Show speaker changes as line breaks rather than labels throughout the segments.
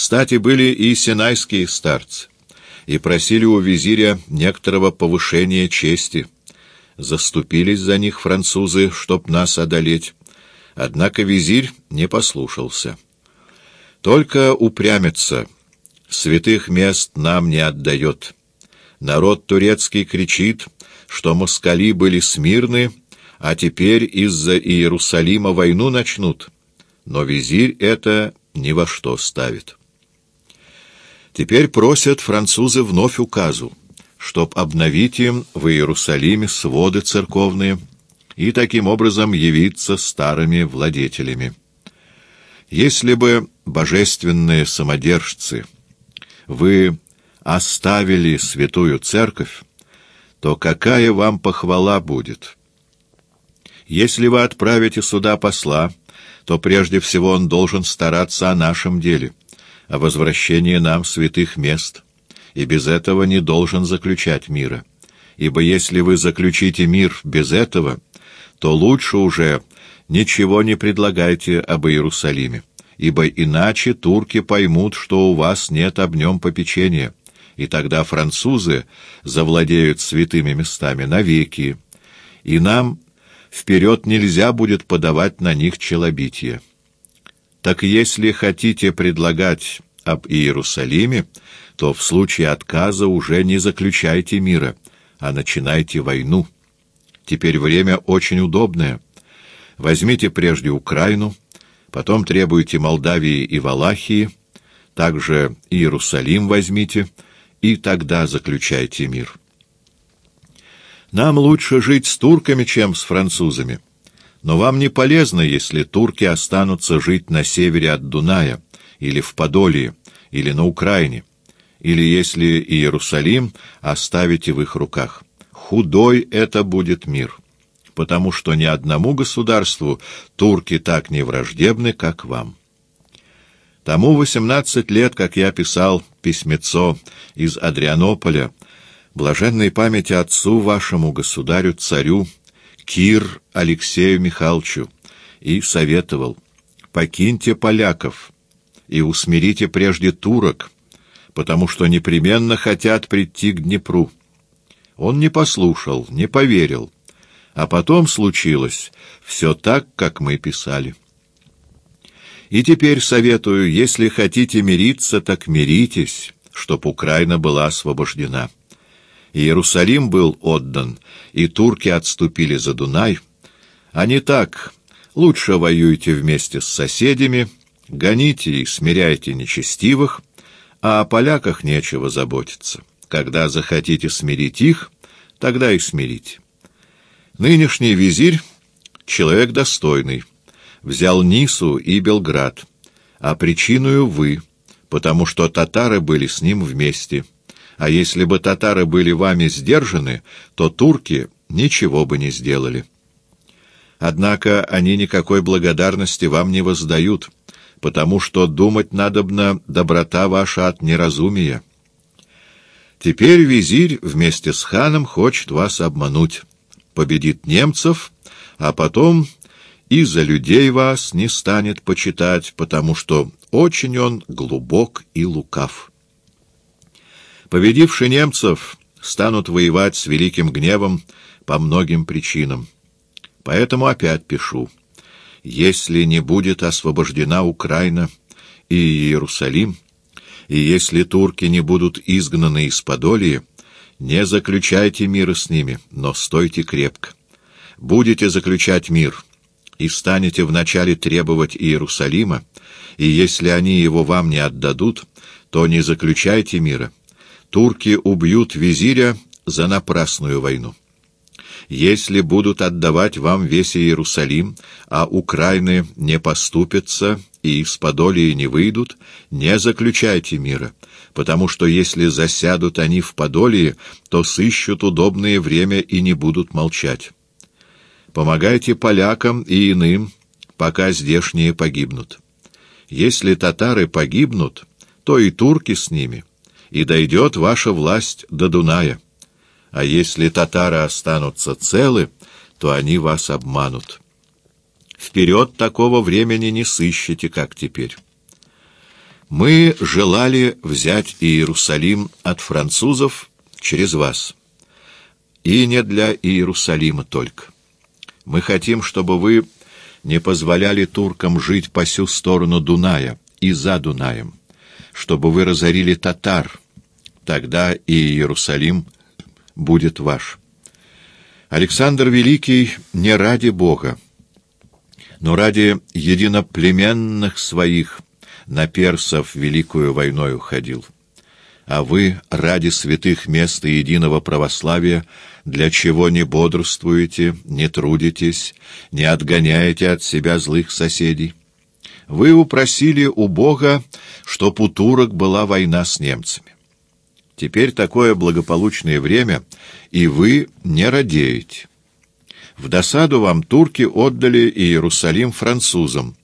Кстати, были и синайские старцы, и просили у визиря некоторого повышения чести. Заступились за них французы, чтоб нас одолеть. Однако визирь не послушался. Только упрямится, святых мест нам не отдает. Народ турецкий кричит, что москали были смирны, а теперь из-за Иерусалима войну начнут. Но визирь это ни во что ставит. Теперь просят французы вновь указу, чтоб обновить им в Иерусалиме своды церковные и таким образом явиться старыми владетелями. Если бы, божественные самодержцы, вы оставили святую церковь, то какая вам похвала будет? Если вы отправите сюда посла, то прежде всего он должен стараться о нашем деле — о возвращении нам святых мест, и без этого не должен заключать мира. Ибо если вы заключите мир без этого, то лучше уже ничего не предлагайте об Иерусалиме, ибо иначе турки поймут, что у вас нет об нем попечения, и тогда французы завладеют святыми местами навеки, и нам вперед нельзя будет подавать на них челобитие. Так если хотите предлагать об Иерусалиме, то в случае отказа уже не заключайте мира, а начинайте войну. Теперь время очень удобное. Возьмите прежде Украину, потом требуйте Молдавии и Валахии, также Иерусалим возьмите, и тогда заключайте мир. Нам лучше жить с турками, чем с французами. Но вам не полезно, если турки останутся жить на севере от Дуная или в Подолии, или на Украине, или если Иерусалим оставите в их руках. Худой это будет мир, потому что ни одному государству турки так не враждебны, как вам. Тому восемнадцать лет, как я писал письмецо из Адрианополя, блаженной памяти отцу вашему, государю-царю, Кир Алексею Михайловичу и советовал, покиньте поляков и усмирите прежде турок, потому что непременно хотят прийти к Днепру. Он не послушал, не поверил, а потом случилось все так, как мы писали. И теперь советую, если хотите мириться, так миритесь, чтоб Украина была освобождена. Иерусалим был отдан, и турки отступили за Дунай. Не так, лучше воюйте вместе с соседями, гоните и смиряйте нечестивых, а о поляках нечего заботиться. Когда захотите смирить их, тогда и смирите. Нынешний визирь — человек достойный, взял Нису и Белград, а причиною вы, потому что татары были с ним вместе — а если бы татары были вами сдержаны, то турки ничего бы не сделали. Однако они никакой благодарности вам не воздают, потому что думать надобно доброта ваша от неразумия. Теперь визирь вместе с ханом хочет вас обмануть, победит немцев, а потом и за людей вас не станет почитать, потому что очень он глубок и лукав». Победившие немцев станут воевать с великим гневом по многим причинам. Поэтому опять пишу. Если не будет освобождена Украина и Иерусалим, и если турки не будут изгнаны из Подолии, не заключайте мира с ними, но стойте крепко. Будете заключать мир и станете вначале требовать Иерусалима, и если они его вам не отдадут, то не заключайте мира, турки убьют визиря за напрасную войну. Если будут отдавать вам весь Иерусалим, а Украины не поступятся и из Подолии не выйдут, не заключайте мира, потому что если засядут они в Подолии, то сыщут удобное время и не будут молчать. Помогайте полякам и иным, пока здешние погибнут. Если татары погибнут, то и турки с ними — и дойдет ваша власть до Дуная. А если татары останутся целы, то они вас обманут. Вперед такого времени не сыщете, как теперь. Мы желали взять Иерусалим от французов через вас. И не для Иерусалима только. Мы хотим, чтобы вы не позволяли туркам жить по всю сторону Дуная и за Дунаем, чтобы вы разорили татар, тогда и Иерусалим будет ваш. Александр Великий не ради Бога, но ради единоплеменных своих на персов великую войною ходил. А вы ради святых мест и единого православия для чего не бодрствуете, не трудитесь, не отгоняете от себя злых соседей? Вы упросили у Бога, чтоб у турок была война с немцами. Теперь такое благополучное время, и вы не радеете. В досаду вам турки отдали Иерусалим французам,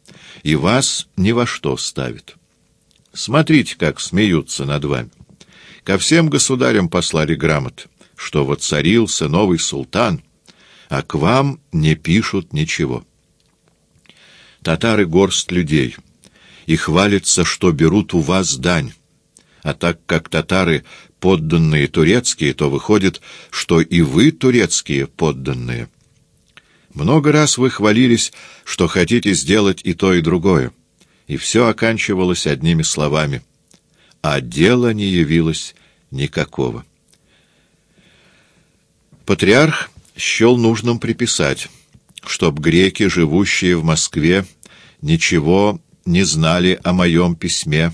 и вас ни во что ставят. Смотрите, как смеются над вами. Ко всем государям послали грамоты, что воцарился новый султан, а к вам не пишут ничего. Татары горсть людей, и хвалятся, что берут у вас дань. А так как татары подданные турецкие, то выходит, что и вы турецкие подданные. Много раз вы хвалились, что хотите сделать и то, и другое, и все оканчивалось одними словами, а дела не явилось никакого. Патриарх счел нужным приписать, чтоб греки, живущие в Москве, ничего не знали о моем письме,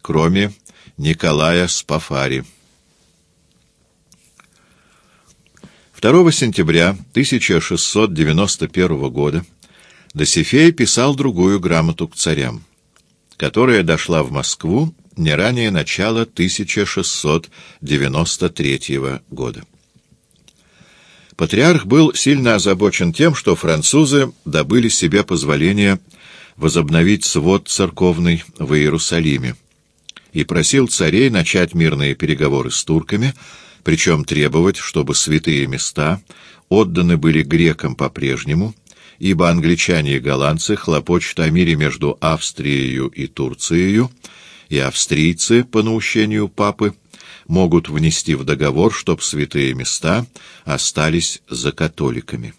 кроме Николая Спафари. 2 сентября 1691 года Досифей писал другую грамоту к царям, которая дошла в Москву не ранее начала 1693 года. Патриарх был сильно озабочен тем, что французы добыли себе позволение возобновить свод церковный в Иерусалиме, и просил царей начать мирные переговоры с турками, причем требовать, чтобы святые места отданы были грекам по-прежнему, ибо англичане и голландцы хлопочут о мире между Австрией и Турцией, и австрийцы, по наущению папы, могут внести в договор, чтоб святые места остались за католиками.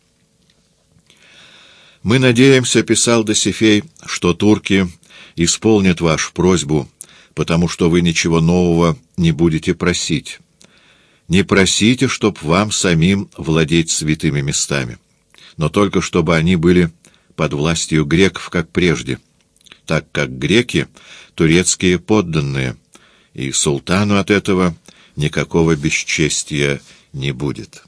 «Мы надеемся, — писал Досифей, — что турки исполнят вашу просьбу, потому что вы ничего нового не будете просить, не просите, чтоб вам самим владеть святыми местами, но только чтобы они были под властью греков, как прежде, так как греки — турецкие подданные, и султану от этого никакого бесчестия не будет».